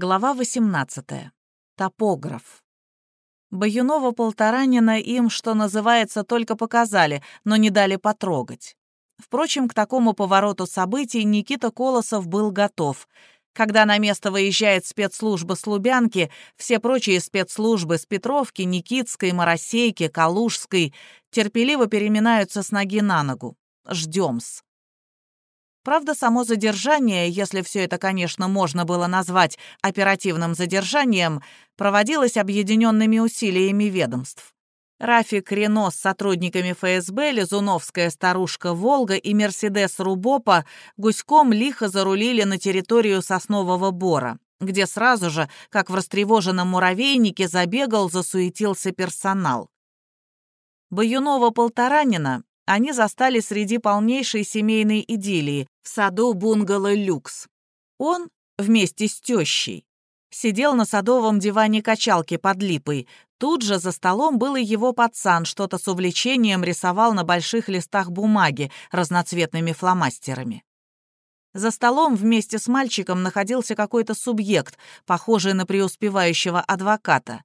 Глава 18. Топограф. Баюнова-Полторанина им, что называется, только показали, но не дали потрогать. Впрочем, к такому повороту событий Никита Колосов был готов. Когда на место выезжает спецслужба с Лубянки, все прочие спецслужбы с Петровки, Никитской, Моросейки, Калужской терпеливо переминаются с ноги на ногу. Ждем-с. Правда, само задержание, если все это, конечно, можно было назвать оперативным задержанием, проводилось объединенными усилиями ведомств. Рафик Рено с сотрудниками ФСБ, Лизуновская старушка Волга и Мерседес Рубопа гуськом лихо зарулили на территорию Соснового Бора, где сразу же, как в растревоженном муравейнике, забегал, засуетился персонал. Баюнова-Полторанина они застали среди полнейшей семейной идиллии в саду бунгало «Люкс». Он, вместе с тещей, сидел на садовом диване качалки под липой. Тут же за столом был и его пацан, что-то с увлечением рисовал на больших листах бумаги разноцветными фломастерами. За столом вместе с мальчиком находился какой-то субъект, похожий на преуспевающего адвоката.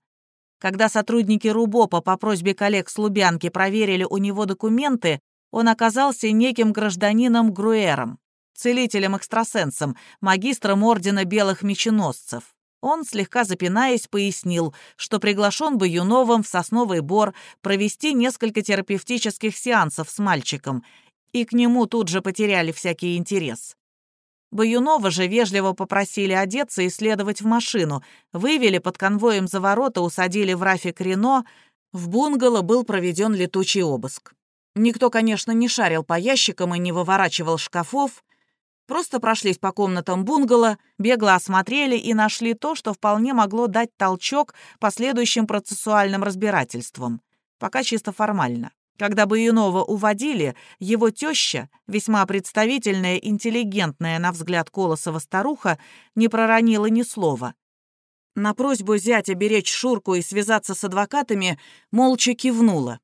Когда сотрудники РУБОПа по просьбе коллег с Лубянки проверили у него документы, он оказался неким гражданином Груэром, целителем-экстрасенсом, магистром Ордена Белых Меченосцев. Он, слегка запинаясь, пояснил, что приглашен бы Юновым в Сосновый Бор провести несколько терапевтических сеансов с мальчиком, и к нему тут же потеряли всякий интерес. Баюнова же вежливо попросили одеться и следовать в машину, вывели под конвоем за ворота, усадили в Рафик Рено. В бунгало был проведен летучий обыск. Никто, конечно, не шарил по ящикам и не выворачивал шкафов, просто прошлись по комнатам бунгало, бегло осмотрели и нашли то, что вполне могло дать толчок последующим процессуальным разбирательствам, пока чисто формально. Когда Баюнова уводили, его теща, весьма представительная, интеллигентная на взгляд Колосова старуха, не проронила ни слова. На просьбу зятя беречь Шурку и связаться с адвокатами молча кивнула.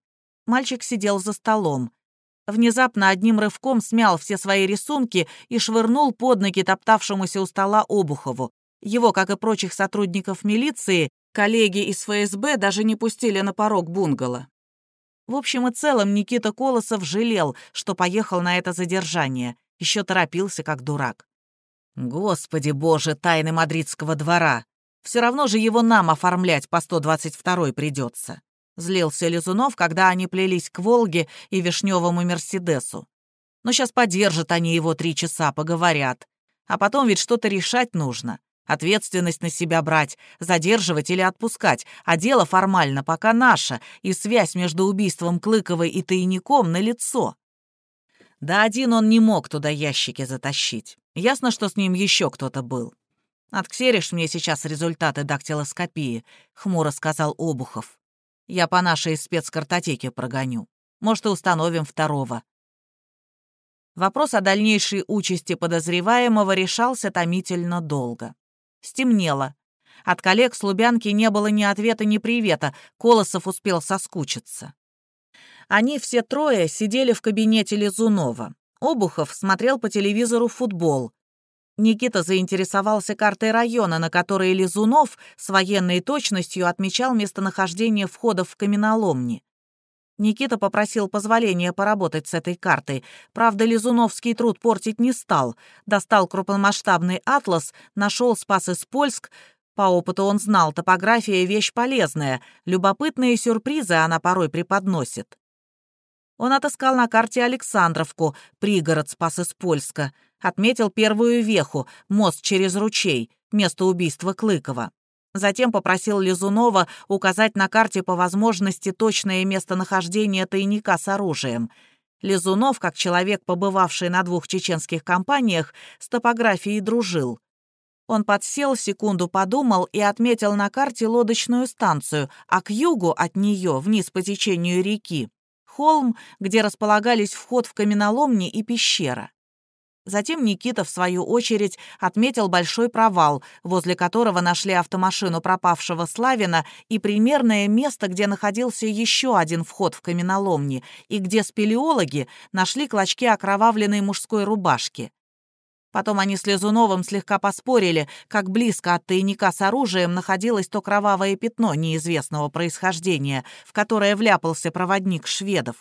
Мальчик сидел за столом. Внезапно одним рывком смял все свои рисунки и швырнул под ноги топтавшемуся у стола Обухову. Его, как и прочих сотрудников милиции, коллеги из ФСБ даже не пустили на порог бунгало. В общем и целом Никита Колосов жалел, что поехал на это задержание. Еще торопился, как дурак. Господи боже, тайны мадридского двора! Все равно же его нам оформлять по 122 придется. Злился Лизунов, когда они плелись к Волге и Вишневому Мерседесу. Но сейчас подержат они его три часа, поговорят. А потом ведь что-то решать нужно. Ответственность на себя брать, задерживать или отпускать, а дело формально пока наше, и связь между убийством Клыковой и тайником налицо. Да один он не мог туда ящики затащить. Ясно, что с ним еще кто-то был. «Отксеришь мне сейчас результаты дактилоскопии», — хмуро сказал Обухов. «Я по нашей спецкартотеке прогоню. Может, и установим второго». Вопрос о дальнейшей участи подозреваемого решался томительно долго. Стемнело. От коллег с Лубянки не было ни ответа, ни привета. Колосов успел соскучиться. Они все трое сидели в кабинете Лизунова. Обухов смотрел по телевизору футбол. Никита заинтересовался картой района, на которой Лизунов с военной точностью отмечал местонахождение входов в каменоломни. Никита попросил позволения поработать с этой картой. Правда, Лизуновский труд портить не стал. Достал крупномасштабный атлас, нашел спас из Польск. По опыту он знал, топография — вещь полезная. Любопытные сюрпризы она порой преподносит. Он отыскал на карте Александровку, пригород спас из Польска. Отметил первую веху, мост через ручей, место убийства Клыкова. Затем попросил Лизунова указать на карте по возможности точное местонахождение тайника с оружием. Лизунов, как человек, побывавший на двух чеченских кампаниях, с топографией дружил. Он подсел, секунду подумал и отметил на карте лодочную станцию, а к югу от нее, вниз по течению реки, холм, где располагались вход в каменоломни и пещера. Затем Никита, в свою очередь, отметил большой провал, возле которого нашли автомашину пропавшего Славина и примерное место, где находился еще один вход в каменоломни, и где спелеологи нашли клочки окровавленной мужской рубашки. Потом они с Лизуновым слегка поспорили, как близко от тайника с оружием находилось то кровавое пятно неизвестного происхождения, в которое вляпался проводник шведов.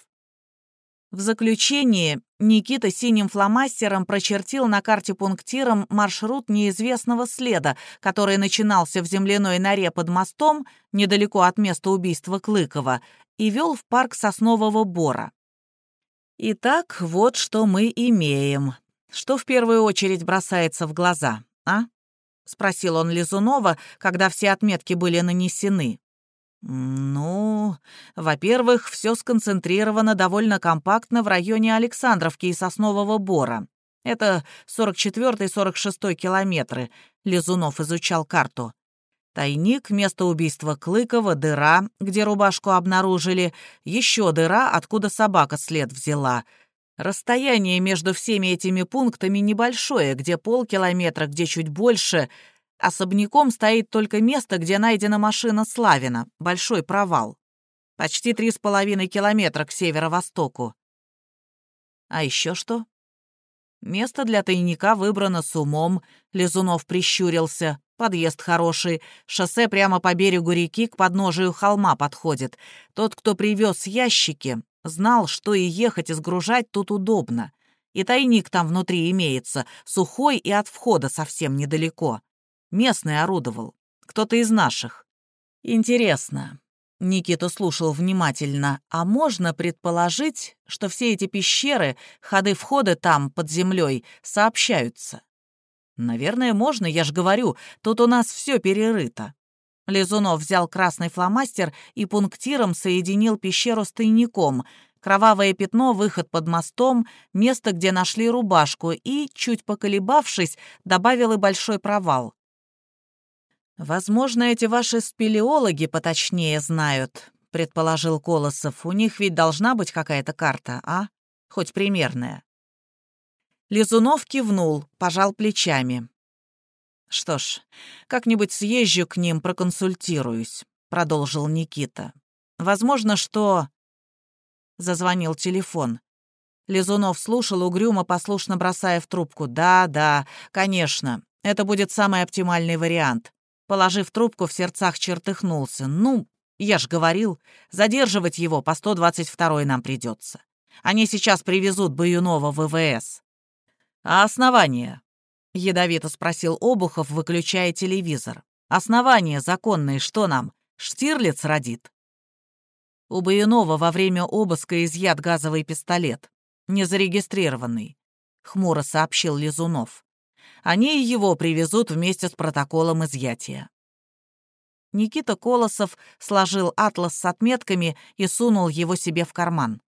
В заключение Никита синим фломастером прочертил на карте пунктиром маршрут неизвестного следа, который начинался в земляной норе под мостом, недалеко от места убийства Клыкова, и вел в парк Соснового Бора. Итак, вот что мы имеем. Что в первую очередь бросается в глаза, а? Спросил он Лизунова, когда все отметки были нанесены. «Ну, во-первых, все сконцентрировано довольно компактно в районе Александровки и Соснового Бора. Это 44-46 километры», — Лизунов изучал карту. Тайник, место убийства Клыкова, дыра, где рубашку обнаружили, еще дыра, откуда собака след взяла. Расстояние между всеми этими пунктами небольшое, где полкилометра, где чуть больше — Особняком стоит только место, где найдена машина Славина, большой провал. Почти три с половиной километра к северо-востоку. А еще что? Место для тайника выбрано с умом, Лизунов прищурился. Подъезд хороший, шоссе прямо по берегу реки к подножию холма подходит. Тот, кто привез ящики, знал, что и ехать и сгружать тут удобно. И тайник там внутри имеется, сухой и от входа совсем недалеко. Местный орудовал. Кто-то из наших. Интересно. Никита слушал внимательно. А можно предположить, что все эти пещеры, ходы-входы там, под землей, сообщаются? Наверное, можно, я ж говорю, тут у нас все перерыто. Лизунов взял красный фломастер и пунктиром соединил пещеру с тайником. Кровавое пятно, выход под мостом, место, где нашли рубашку, и, чуть поколебавшись, добавил и большой провал. «Возможно, эти ваши спелеологи поточнее знают», — предположил Колосов. «У них ведь должна быть какая-то карта, а? Хоть примерная». Лизунов кивнул, пожал плечами. «Что ж, как-нибудь съезжу к ним, проконсультируюсь», — продолжил Никита. «Возможно, что...» Зазвонил телефон. Лизунов слушал угрюмо, послушно бросая в трубку. «Да, да, конечно, это будет самый оптимальный вариант. Положив трубку, в сердцах чертыхнулся. «Ну, я ж говорил, задерживать его по 122-й нам придется. Они сейчас привезут Баюнова в ВВС». «А основания?» — ядовито спросил Обухов, выключая телевизор. «Основания законные что нам? Штирлиц родит?» У Баюнова во время обыска изъят газовый пистолет, незарегистрированный, — хмуро сообщил Лизунов. Они его привезут вместе с протоколом изъятия. Никита Колосов сложил атлас с отметками и сунул его себе в карман.